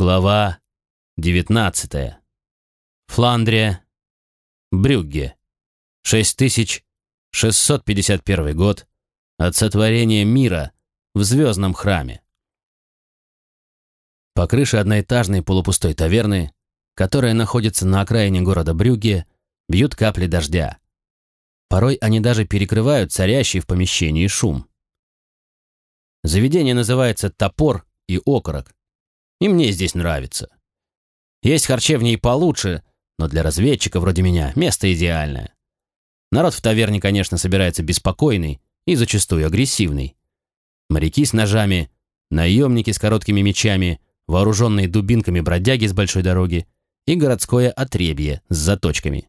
Глава 19. Фландрия. Брюгге. 6651 год от сотворения мира в звездном храме. По крыше одноэтажной полупустой таверны, которая находится на окраине города Брюгге, бьют капли дождя. Порой они даже перекрывают царящий в помещении шум. Заведение называется «Топор» и «Окорок», и мне здесь нравится. Есть харчевни и получше, но для разведчика вроде меня место идеальное. Народ в таверне, конечно, собирается беспокойный и зачастую агрессивный. Моряки с ножами, наемники с короткими мечами, вооруженные дубинками бродяги с большой дороги и городское отребье с заточками.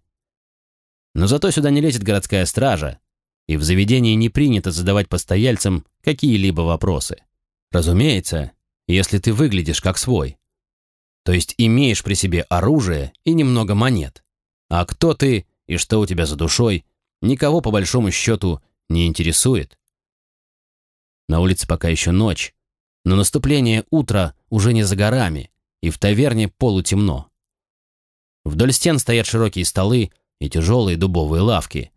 Но зато сюда не лезет городская стража, и в заведении не принято задавать постояльцам какие-либо вопросы. Разумеется, если ты выглядишь как свой. То есть имеешь при себе оружие и немного монет. А кто ты и что у тебя за душой, никого по большому счету не интересует. На улице пока еще ночь, но наступление утра уже не за горами, и в таверне полутемно. Вдоль стен стоят широкие столы и тяжелые дубовые лавки.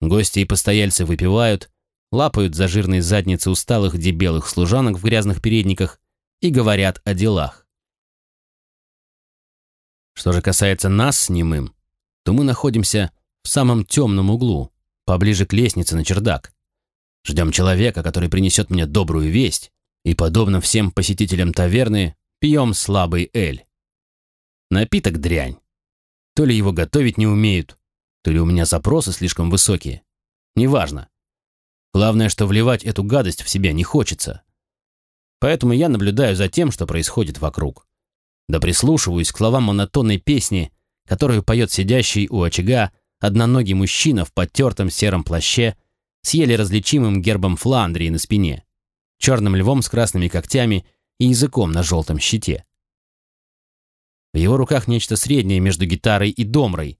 Гости и постояльцы выпивают, лапают за жирные задницы усталых дебелых служанок в грязных передниках и говорят о делах. Что же касается нас с немым, то мы находимся в самом темном углу, поближе к лестнице на чердак. Ждем человека, который принесет мне добрую весть, и, подобно всем посетителям таверны, пьем слабый эль. Напиток дрянь. То ли его готовить не умеют, то ли у меня запросы слишком высокие. Неважно. Главное, что вливать эту гадость в себя не хочется. Поэтому я наблюдаю за тем, что происходит вокруг. Да прислушиваюсь к словам монотонной песни, которую поет сидящий у очага одноногий мужчина в потертом сером плаще с еле различимым гербом Фландрии на спине, черным львом с красными когтями и языком на желтом щите. В его руках нечто среднее между гитарой и домрой.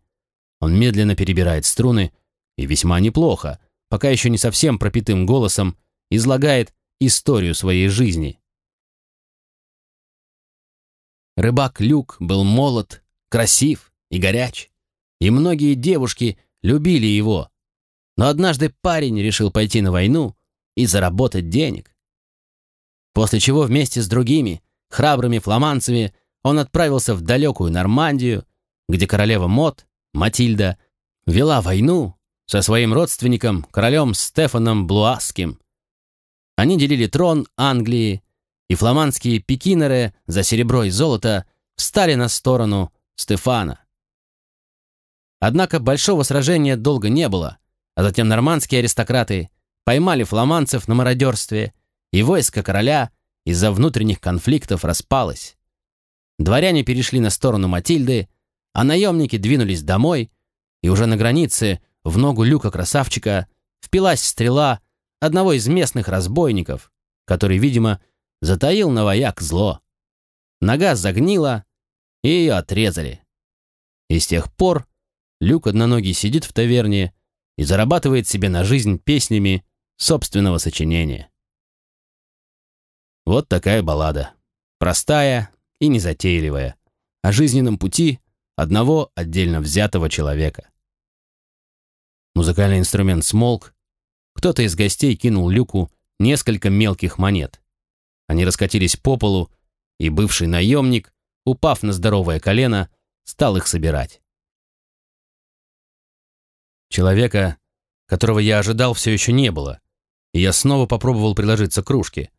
Он медленно перебирает струны и весьма неплохо, пока еще не совсем пропитым голосом, излагает историю своей жизни. Рыбак Люк был молод, красив и горяч, и многие девушки любили его. Но однажды парень решил пойти на войну и заработать денег. После чего вместе с другими, храбрыми фламандцами, он отправился в далекую Нормандию, где королева Мот, Матильда, вела войну со своим родственником, королем Стефаном Блуасским, они делили трон Англии, и фламандские пекинеры за серебро и золото встали на сторону Стефана. Однако большого сражения долго не было, а затем нормандские аристократы поймали фламандцев на мародерстве, и войско короля из-за внутренних конфликтов распалось. Дворяне перешли на сторону Матильды, а наемники двинулись домой, и уже на границе в ногу люка-красавчика впилась стрела одного из местных разбойников, который, видимо, затаил на вояк зло. Нога загнила, и ее отрезали. И с тех пор Люк одноногий сидит в таверне и зарабатывает себе на жизнь песнями собственного сочинения. Вот такая баллада. Простая и незатейливая. О жизненном пути одного отдельно взятого человека. Музыкальный инструмент смолк, кто-то из гостей кинул Люку несколько мелких монет. Они раскатились по полу, и бывший наемник, упав на здоровое колено, стал их собирать. Человека, которого я ожидал, все еще не было, и я снова попробовал приложиться к кружке.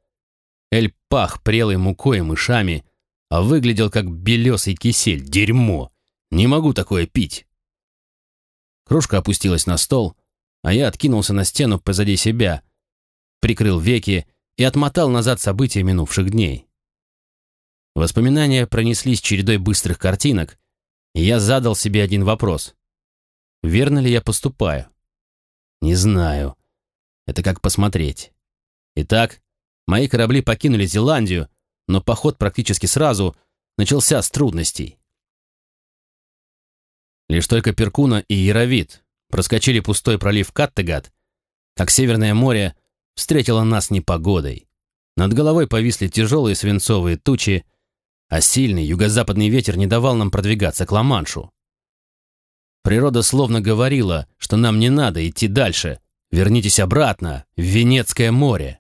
Эль пах прелой мукой и мышами, а выглядел как белесый кисель. Дерьмо! Не могу такое пить! Кружка опустилась на стол, а я откинулся на стену позади себя, прикрыл веки и отмотал назад события минувших дней. Воспоминания пронеслись чередой быстрых картинок, и я задал себе один вопрос. Верно ли я поступаю? Не знаю. Это как посмотреть. Итак, мои корабли покинули Зеландию, но поход практически сразу начался с трудностей. Лишь только Перкуна и Яровит проскочили пустой пролив Каттегат, как Северное море встретило нас непогодой. Над головой повисли тяжелые свинцовые тучи, а сильный юго-западный ветер не давал нам продвигаться к Ла-Маншу. Природа словно говорила, что нам не надо идти дальше, вернитесь обратно, в Венецкое море.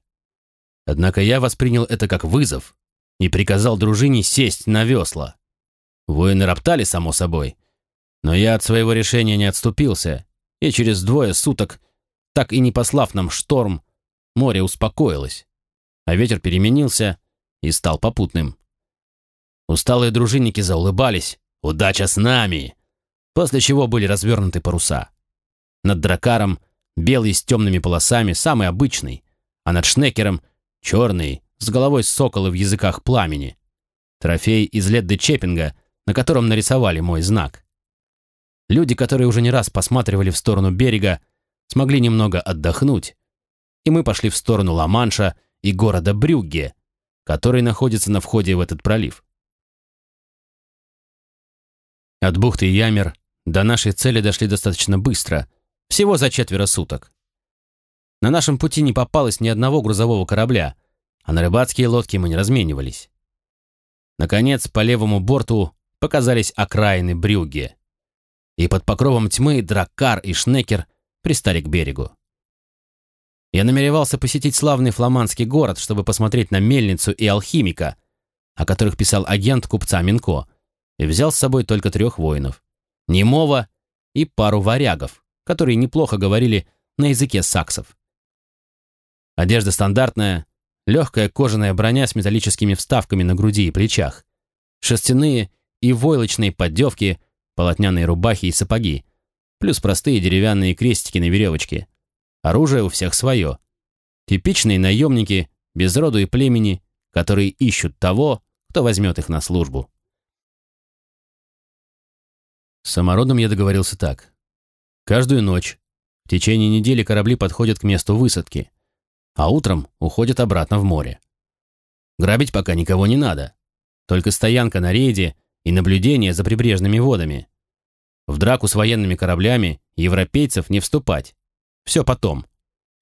Однако я воспринял это как вызов и приказал дружине сесть на весла. Воины роптали, само собой, но я от своего решения не отступился, и через двое суток, так и не послав нам шторм, море успокоилось, а ветер переменился и стал попутным. Усталые дружинники заулыбались «Удача с нами!», после чего были развернуты паруса. Над дракаром белый с темными полосами, самый обычный, а над шнекером черный, с головой сокола в языках пламени. Трофей из Ледды Чеппинга, на котором нарисовали мой знак. Люди, которые уже не раз посматривали в сторону берега, смогли немного отдохнуть, и мы пошли в сторону Ла-Манша и города Брюгге, который находится на входе в этот пролив. От бухты Ямер до нашей цели дошли достаточно быстро, всего за четверо суток. На нашем пути не попалось ни одного грузового корабля, а на рыбацкие лодки мы не разменивались. Наконец, по левому борту показались окраины Брюгге и под покровом тьмы Драккар и Шнекер пристали к берегу. Я намеревался посетить славный фламандский город, чтобы посмотреть на мельницу и алхимика, о которых писал агент купца Минко, и взял с собой только трех воинов. Немова и пару варягов, которые неплохо говорили на языке саксов. Одежда стандартная, легкая кожаная броня с металлическими вставками на груди и плечах, шерстяные и войлочные поддевки – полотняные рубахи и сапоги, плюс простые деревянные крестики на веревочке. Оружие у всех свое. Типичные наемники, без роду и племени, которые ищут того, кто возьмет их на службу. С самородом я договорился так. Каждую ночь в течение недели корабли подходят к месту высадки, а утром уходят обратно в море. Грабить пока никого не надо. Только стоянка на рейде и наблюдение за прибрежными водами. В драку с военными кораблями европейцев не вступать. Все потом.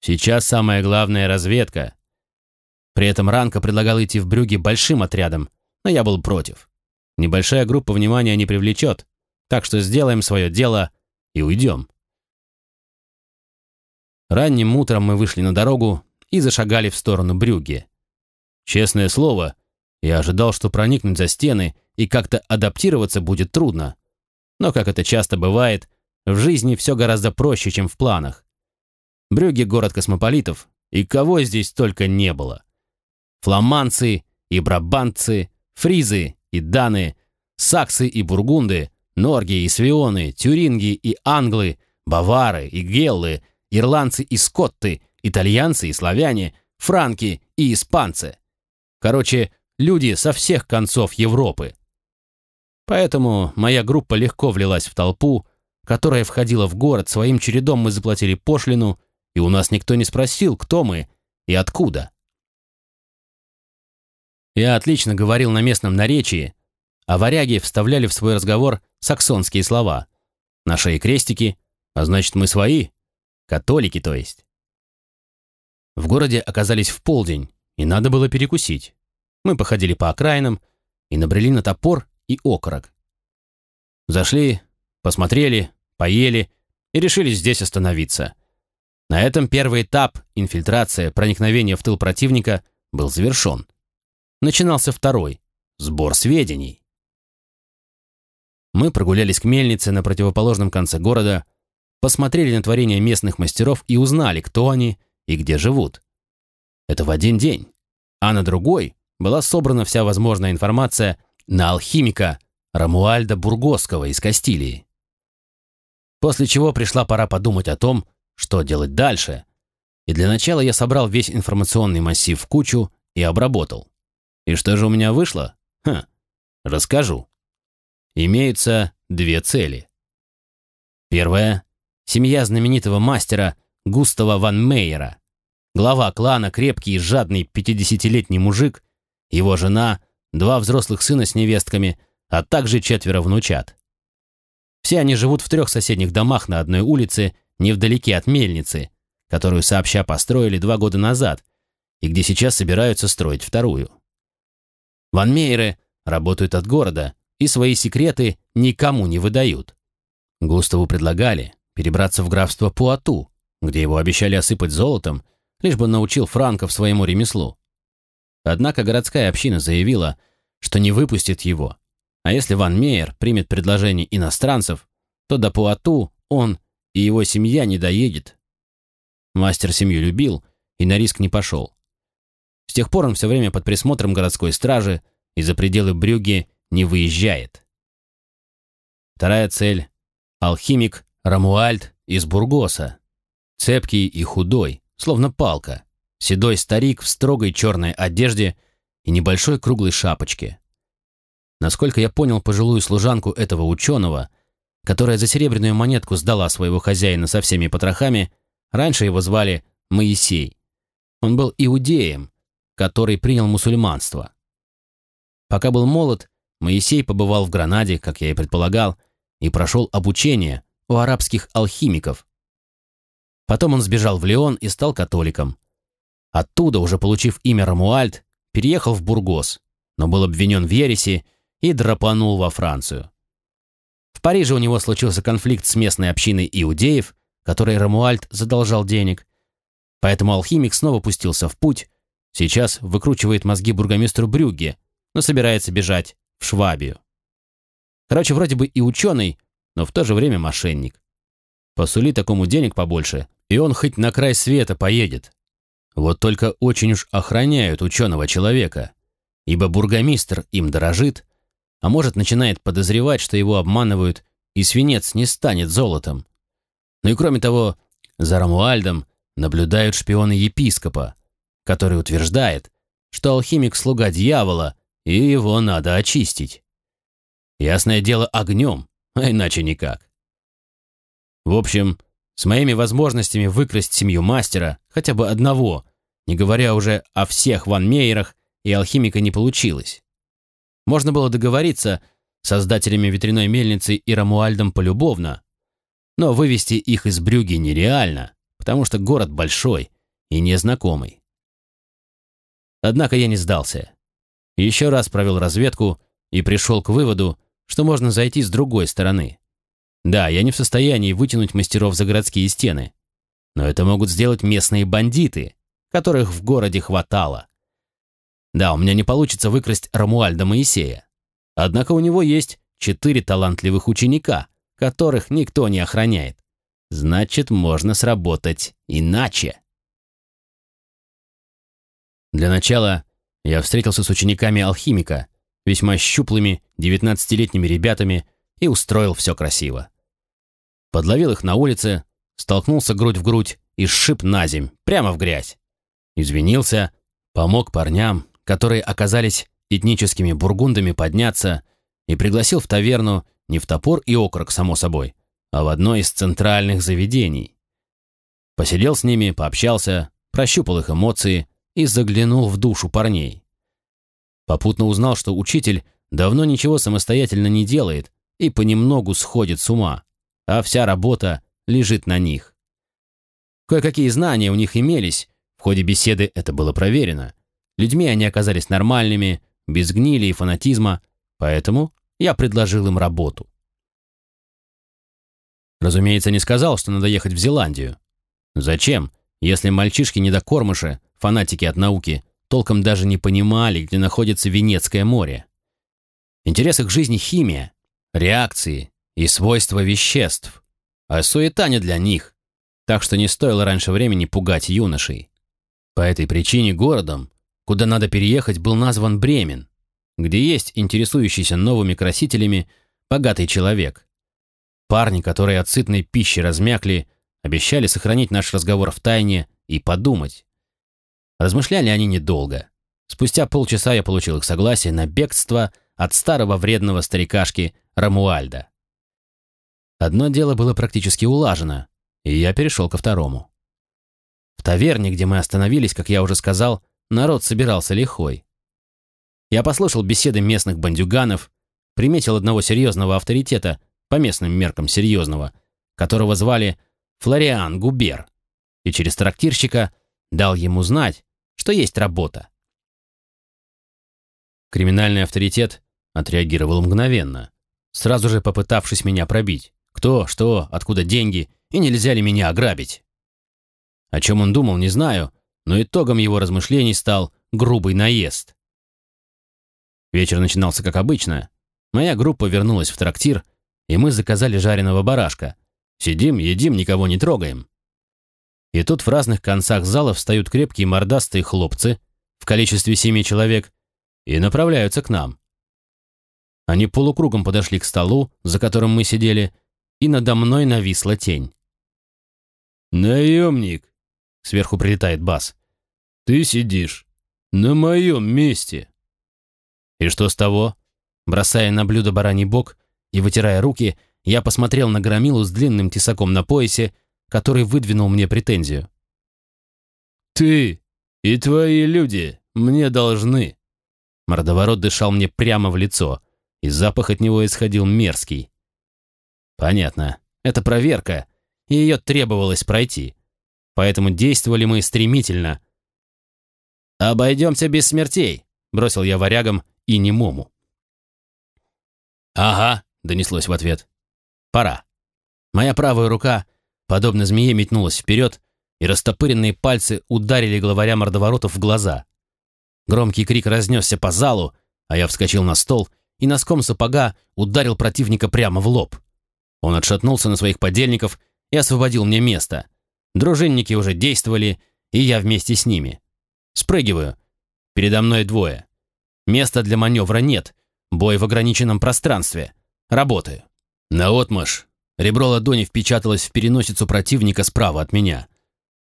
Сейчас самое главное – разведка. При этом Ранка предлагал идти в Брюге большим отрядом, но я был против. Небольшая группа внимания не привлечет, так что сделаем свое дело и уйдем. Ранним утром мы вышли на дорогу и зашагали в сторону Брюгге. Честное слово, я ожидал, что проникнуть за стены и как-то адаптироваться будет трудно. Но, как это часто бывает, в жизни все гораздо проще, чем в планах. Брюгге – город космополитов, и кого здесь только не было. Фламандцы и брабантцы, фризы и даны, саксы и бургунды, норги и свионы, тюринги и англы, бавары и геллы, ирландцы и скотты, итальянцы и славяне, франки и испанцы. Короче, люди со всех концов Европы. Поэтому моя группа легко влилась в толпу, которая входила в город, своим чередом мы заплатили пошлину, и у нас никто не спросил, кто мы и откуда. Я отлично говорил на местном наречии, а варяги вставляли в свой разговор саксонские слова. На шее крестики, а значит мы свои, католики то есть. В городе оказались в полдень, и надо было перекусить. Мы походили по окраинам и набрели на топор и окорок. Зашли, посмотрели, поели и решили здесь остановиться. На этом первый этап, инфильтрация, проникновение в тыл противника, был завершен. Начинался второй, сбор сведений. Мы прогулялись к мельнице на противоположном конце города, посмотрели на творения местных мастеров и узнали, кто они и где живут. Это в один день. А на другой была собрана вся возможная информация на алхимика Рамуальда Бургосского из Кастилии. После чего пришла пора подумать о том, что делать дальше. И для начала я собрал весь информационный массив в кучу и обработал. И что же у меня вышло? Хм, расскажу. Имеются две цели. Первая – семья знаменитого мастера Густава ван Мейера. Глава клана, крепкий и жадный 50-летний мужик, его жена – два взрослых сына с невестками, а также четверо внучат. Все они живут в трех соседних домах на одной улице, невдалеке от мельницы, которую сообща построили два года назад, и где сейчас собираются строить вторую. Ван Мейеры работают от города и свои секреты никому не выдают. Густаву предлагали перебраться в графство Пуату, где его обещали осыпать золотом, лишь бы научил франков своему ремеслу. Однако городская община заявила, что не выпустит его, а если Ван Мейер примет предложение иностранцев, то до Пуату он и его семья не доедет. Мастер семью любил и на риск не пошел. С тех пор он все время под присмотром городской стражи и за пределы Брюги не выезжает. Вторая цель — алхимик Рамуальд из Бургоса. Цепкий и худой, словно палка, седой старик в строгой черной одежде и небольшой круглой шапочке. Насколько я понял пожилую служанку этого ученого, которая за серебряную монетку сдала своего хозяина со всеми потрохами, раньше его звали Моисей. Он был иудеем, который принял мусульманство. Пока был молод, Моисей побывал в Гранаде, как я и предполагал, и прошел обучение у арабских алхимиков. Потом он сбежал в Леон и стал католиком. Оттуда, уже получив имя Рамуальд, переехал в Бургос, но был обвинен в ереси и драпанул во Францию. В Париже у него случился конфликт с местной общиной иудеев, которой Рамуальд задолжал денег, поэтому алхимик снова пустился в путь, сейчас выкручивает мозги бургомистру Брюгге, но собирается бежать в Швабию. Короче, вроде бы и ученый, но в то же время мошенник. Посули такому денег побольше, и он хоть на край света поедет. Вот только очень уж охраняют ученого человека, ибо бургомистр им дорожит, а может начинает подозревать, что его обманывают, и свинец не станет золотом. Ну и кроме того, за Рамуальдом наблюдают шпионы епископа, который утверждает, что алхимик слуга дьявола, и его надо очистить. Ясное дело огнем, а иначе никак. В общем, с моими возможностями выкрасть семью мастера, хотя бы одного, не говоря уже о всех Ван Мейерах, и алхимика не получилось. Можно было договориться с создателями ветряной мельницы и Рамуальдом полюбовно, но вывести их из Брюги нереально, потому что город большой и незнакомый. Однако я не сдался. Еще раз провел разведку и пришел к выводу, что можно зайти с другой стороны. Да, я не в состоянии вытянуть мастеров за городские стены, но это могут сделать местные бандиты, которых в городе хватало. Да, у меня не получится выкрасть Рамуальда Моисея, однако у него есть четыре талантливых ученика, которых никто не охраняет. Значит, можно сработать иначе. Для начала я встретился с учениками алхимика, весьма щуплыми, девятнадцатилетними ребятами, и устроил все красиво. Подловил их на улице, столкнулся грудь в грудь и сшиб на земь, прямо в грязь. Извинился, помог парням, которые оказались этническими бургундами, подняться, и пригласил в таверну не в топор и окорок, само собой, а в одно из центральных заведений. Посидел с ними, пообщался, прощупал их эмоции и заглянул в душу парней. Попутно узнал, что учитель давно ничего самостоятельно не делает и понемногу сходит с ума, а вся работа лежит на них. Кое-какие знания у них имелись, в ходе беседы это было проверено. Людьми они оказались нормальными, без гнили и фанатизма, поэтому я предложил им работу. Разумеется, не сказал, что надо ехать в Зеландию. Зачем, если мальчишки-недокормыши, фанатики от науки, толком даже не понимали, где находится Венецкое море? Интерес их жизни — химия, реакции и свойства веществ, а суета не для них, так что не стоило раньше времени пугать юношей. По этой причине городом, куда надо переехать, был назван Бремен, где есть интересующийся новыми красителями богатый человек. Парни, которые от сытной пищи размякли, обещали сохранить наш разговор в тайне и подумать. Размышляли они недолго. Спустя полчаса я получил их согласие на бегство от старого вредного старикашки Рамуальда. Одно дело было практически улажено, и я перешел ко второму. В таверне, где мы остановились, как я уже сказал, народ собирался лихой. Я послушал беседы местных бандюганов, приметил одного серьезного авторитета, по местным меркам серьезного, которого звали Флориан Губер, и через трактирщика дал ему знать, что есть работа. Криминальный авторитет отреагировал мгновенно, сразу же попытавшись меня пробить. Кто, что, откуда деньги и нельзя ли меня ограбить? О чем он думал, не знаю, но итогом его размышлений стал грубый наезд. Вечер начинался как обычно. Моя группа вернулась в трактир, и мы заказали жареного барашка. Сидим, едим, никого не трогаем. И тут в разных концах зала встают крепкие мордастые хлопцы в количестве семи человек и направляются к нам. Они полукругом подошли к столу, за которым мы сидели, и надо мной нависла тень. «Наемник!» — сверху прилетает бас. «Ты сидишь на моем месте!» И что с того? Бросая на блюдо бараний бок и вытирая руки, я посмотрел на громилу с длинным тесаком на поясе, который выдвинул мне претензию. «Ты и твои люди мне должны!» Мордоворот дышал мне прямо в лицо, и запах от него исходил мерзкий. «Понятно. Это проверка, и ее требовалось пройти. Поэтому действовали мы стремительно. «Обойдемся без смертей», — бросил я варягам и немому. «Ага», — донеслось в ответ. «Пора». Моя правая рука, подобно змее, метнулась вперед, и растопыренные пальцы ударили главаря мордоворотов в глаза. Громкий крик разнесся по залу, а я вскочил на стол и носком сапога ударил противника прямо в лоб. Он отшатнулся на своих подельников и освободил мне место. Дружинники уже действовали, и я вместе с ними. Спрыгиваю. Передо мной двое. Места для маневра нет. Бой в ограниченном пространстве. Работаю. Наотмашь. Ребро ладони впечаталось в переносицу противника справа от меня.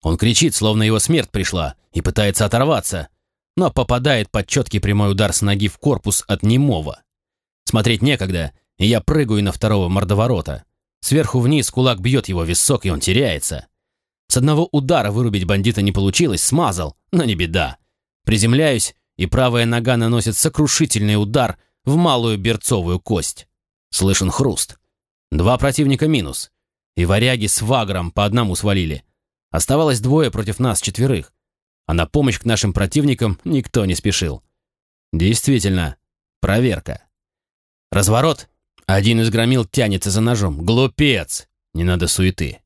Он кричит, словно его смерть пришла, и пытается оторваться, но попадает под четкий прямой удар с ноги в корпус от немого. Смотреть некогда, и я прыгаю на второго мордоворота. Сверху вниз кулак бьет его висок, и он теряется. С одного удара вырубить бандита не получилось, смазал, но не беда. Приземляюсь и правая нога наносит сокрушительный удар в малую берцовую кость. Слышен хруст. Два противника минус. И варяги с вагром по одному свалили. Оставалось двое против нас четверых. А на помощь к нашим противникам никто не спешил. Действительно, проверка. Разворот. Один из громил тянется за ножом. Глупец! Не надо суеты.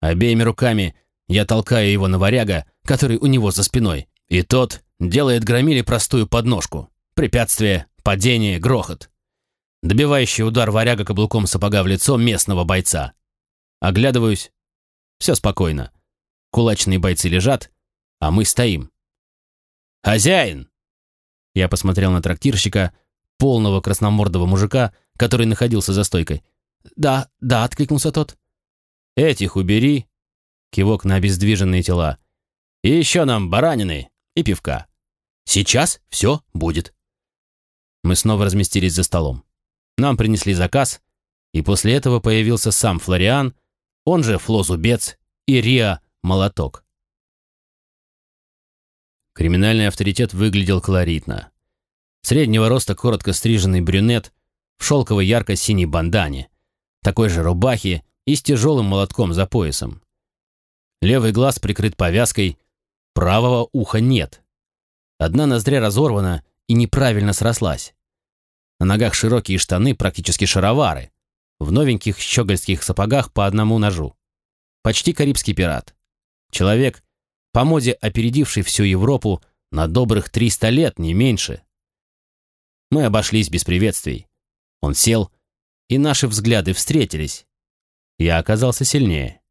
Обеими руками я толкаю его на варяга, который у него за спиной. И тот делает громиле простую подножку. Препятствие, падение, грохот. Добивающий удар варяга каблуком сапога в лицо местного бойца. Оглядываюсь. Все спокойно. Кулачные бойцы лежат, а мы стоим. «Хозяин!» Я посмотрел на трактирщика, полного красномордого мужика, который находился за стойкой. «Да, да», — откликнулся тот. «Этих убери!» Кивок на обездвиженные тела. «И еще нам баранины!» и пивка. Сейчас все будет. Мы снова разместились за столом. Нам принесли заказ, и после этого появился сам Флориан, он же Фло Зубец и Риа Молоток. Криминальный авторитет выглядел колоритно. Среднего роста коротко стриженный брюнет в шелковой ярко-синей бандане, такой же рубахе и с тяжелым молотком за поясом. Левый глаз прикрыт повязкой, Правого уха нет. Одна ноздря разорвана и неправильно срослась. На ногах широкие штаны, практически шаровары. В новеньких щегольских сапогах по одному ножу. Почти карибский пират. Человек, по моде опередивший всю Европу на добрых 300 лет, не меньше. Мы обошлись без приветствий. Он сел, и наши взгляды встретились. Я оказался сильнее.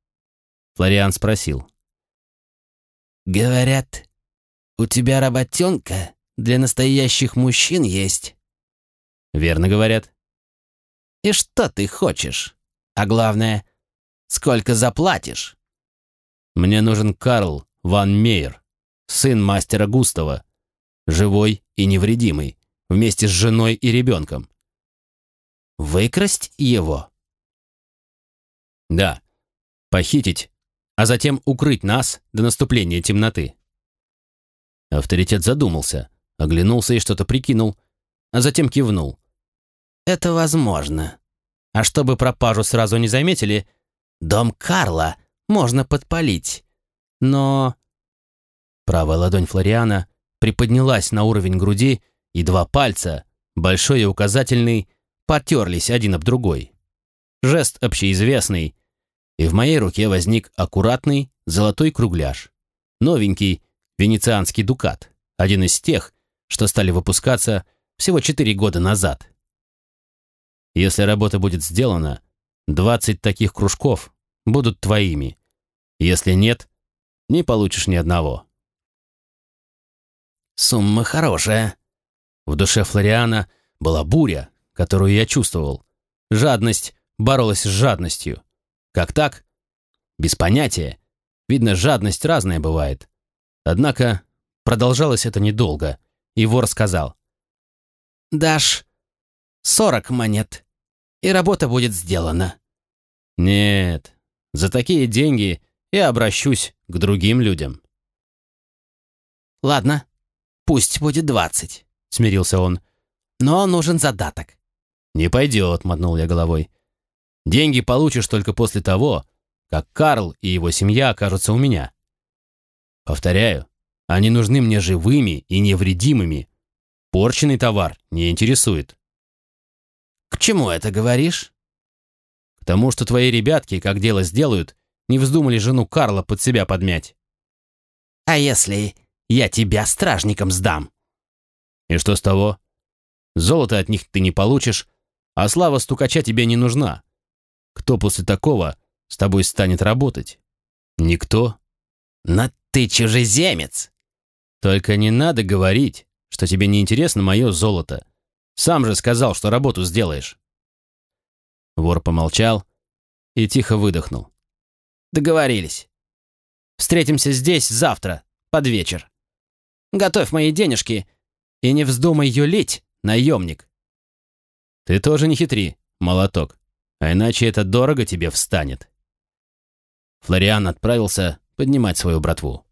Флориан спросил. «Говорят, у тебя работенка для настоящих мужчин есть». «Верно говорят». «И что ты хочешь? А главное, сколько заплатишь?» «Мне нужен Карл Ван Мейер, сын мастера Густава, живой и невредимый, вместе с женой и ребенком». «Выкрасть его?» «Да. Похитить а затем укрыть нас до наступления темноты. Авторитет задумался, оглянулся и что-то прикинул, а затем кивнул. «Это возможно. А чтобы пропажу сразу не заметили, дом Карла можно подпалить. Но...» Правая ладонь Флориана приподнялась на уровень груди, и два пальца, большой и указательный, потерлись один об другой. Жест общеизвестный, и в моей руке возник аккуратный золотой кругляш. Новенький венецианский дукат, один из тех, что стали выпускаться всего четыре года назад. Если работа будет сделана, 20 таких кружков будут твоими. Если нет, не получишь ни одного. Сумма хорошая. В душе Флориана была буря, которую я чувствовал. Жадность боролась с жадностью. Как так? Без понятия. Видно, жадность разная бывает. Однако продолжалось это недолго, и вор сказал. «Дашь сорок монет, и работа будет сделана». «Нет, за такие деньги я обращусь к другим людям». «Ладно, пусть будет двадцать», — смирился он. «Но нужен задаток». «Не пойдет», — мотнул я головой. «Деньги получишь только после того, как Карл и его семья окажутся у меня. Повторяю, они нужны мне живыми и невредимыми. Порченный товар не интересует. К чему это говоришь? К тому, что твои ребятки, как дело сделают, не вздумали жену Карла под себя подмять. А если я тебя стражникам сдам? И что с того? Золото от них ты не получишь, а слава стукача тебе не нужна. Кто после такого с тобой станет работать? Никто. Но ты чужеземец. Только не надо говорить, что тебе не интересно мое золото. Сам же сказал, что работу сделаешь. Вор помолчал и тихо выдохнул. Договорились. Встретимся здесь завтра, под вечер. Готовь мои денежки и не вздумай юлить, наемник. Ты тоже не хитри, молоток, а иначе это дорого тебе встанет. Флориан отправился поднимать свою братву.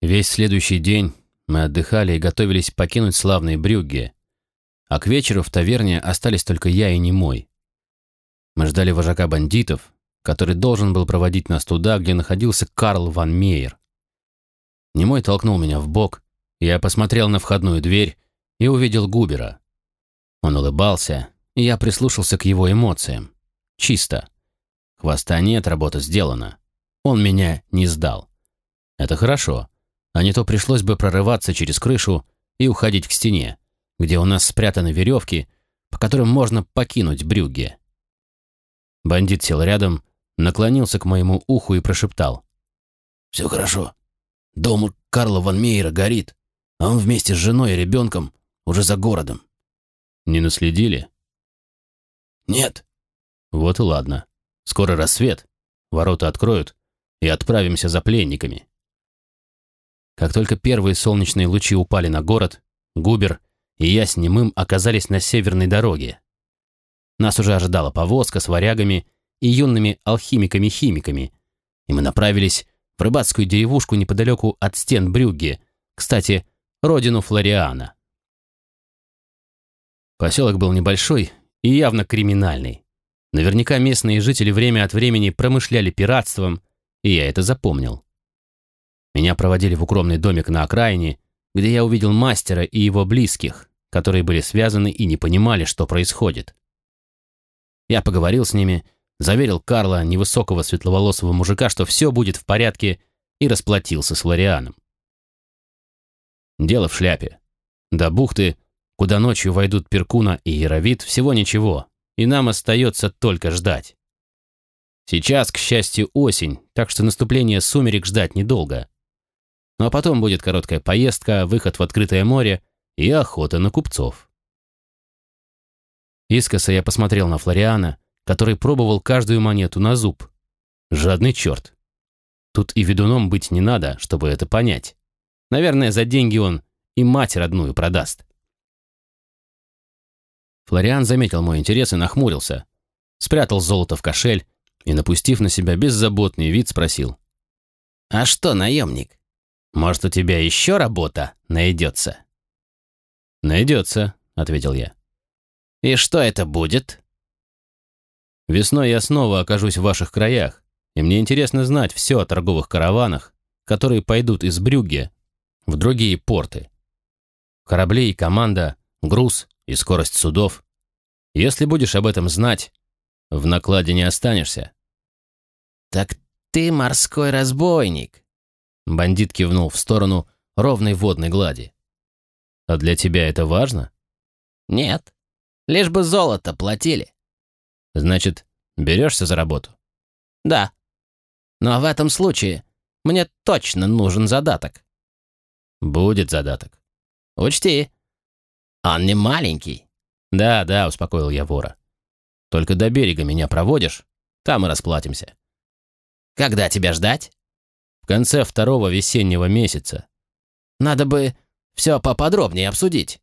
Весь следующий день мы отдыхали и готовились покинуть славные Брюгге, а к вечеру в таверне остались только я и Немой. Мы ждали вожака бандитов, который должен был проводить нас туда, где находился Карл ван Мейер. Немой толкнул меня в бок, я посмотрел на входную дверь и увидел Губера. Он улыбался, и я прислушался к его эмоциям. Чисто. Хвоста нет, работа сделана. Он меня не сдал. Это хорошо, а не то пришлось бы прорываться через крышу и уходить к стене, где у нас спрятаны веревки, по которым можно покинуть брюгге. Бандит сел рядом, наклонился к моему уху и прошептал. «Все хорошо. Дом Карла ван Мейера горит, а он вместе с женой и ребенком уже за городом». «Не наследили?» «Нет». «Вот и ладно. Скоро рассвет. Ворота откроют, и отправимся за пленниками». Как только первые солнечные лучи упали на город, Губер и я с Немым оказались на северной дороге. Нас уже ожидала повозка с варягами и юными алхимиками-химиками, и мы направились в рыбацкую деревушку неподалеку от стен Брюгге, кстати, родину Флориана. Поселок был небольшой и явно криминальный. Наверняка местные жители время от времени промышляли пиратством, и я это запомнил. Меня проводили в укромный домик на окраине, где я увидел мастера и его близких, которые были связаны и не понимали, что происходит. Я поговорил с ними, заверил Карла, невысокого светловолосого мужика, что все будет в порядке, и расплатился с Лорианом. Дело в шляпе. До бухты, куда ночью войдут Перкуна и Яровит, всего ничего, и нам остается только ждать. Сейчас, к счастью, осень, так что наступление сумерек ждать недолго. Ну а потом будет короткая поездка, выход в открытое море и охота на купцов. Искоса я посмотрел на Флориана, который пробовал каждую монету на зуб. Жадный черт. Тут и ведуном быть не надо, чтобы это понять. Наверное, за деньги он и мать родную продаст. Флориан заметил мой интерес и нахмурился. Спрятал золото в кошель и, напустив на себя беззаботный вид, спросил. «А что, наемник, может, у тебя еще работа найдется?» «Найдется», — ответил я. «И что это будет?» «Весной я снова окажусь в ваших краях, и мне интересно знать все о торговых караванах, которые пойдут из Брюгге в другие порты. Корабли и команда, груз и скорость судов. Если будешь об этом знать, в накладе не останешься. «Так ты морской разбойник!» Бандит кивнул в сторону ровной водной глади. «А для тебя это важно?» «Нет. Лишь бы золото платили». «Значит, берешься за работу?» «Да. Но в этом случае мне точно нужен задаток». «Будет задаток». «Учти, он не маленький». «Да, да», — успокоил я вора. «Только до берега меня проводишь, там и расплатимся». «Когда тебя ждать?» «В конце второго весеннего месяца». «Надо бы все поподробнее обсудить».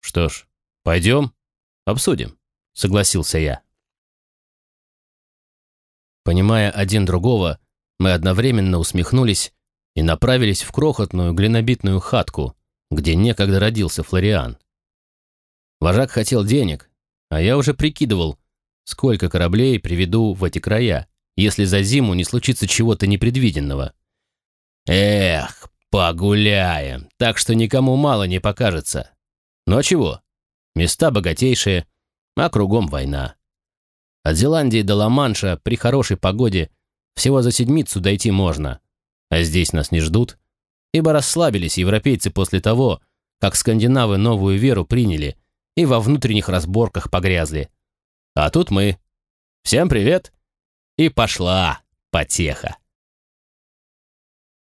«Что ж, пойдем, обсудим», — согласился я. Понимая один другого, мы одновременно усмехнулись и направились в крохотную глинобитную хатку, где некогда родился Флориан. Вожак хотел денег, а я уже прикидывал, сколько кораблей приведу в эти края, если за зиму не случится чего-то непредвиденного. Эх, погуляем, так что никому мало не покажется. Но чего? Места богатейшие, а кругом война. От Зеландии до Ла-Манша при хорошей погоде всего за седмицу дойти можно, а здесь нас не ждут, ибо расслабились европейцы после того, как скандинавы новую веру приняли и во внутренних разборках погрязли. А тут мы. Всем привет! И пошла потеха.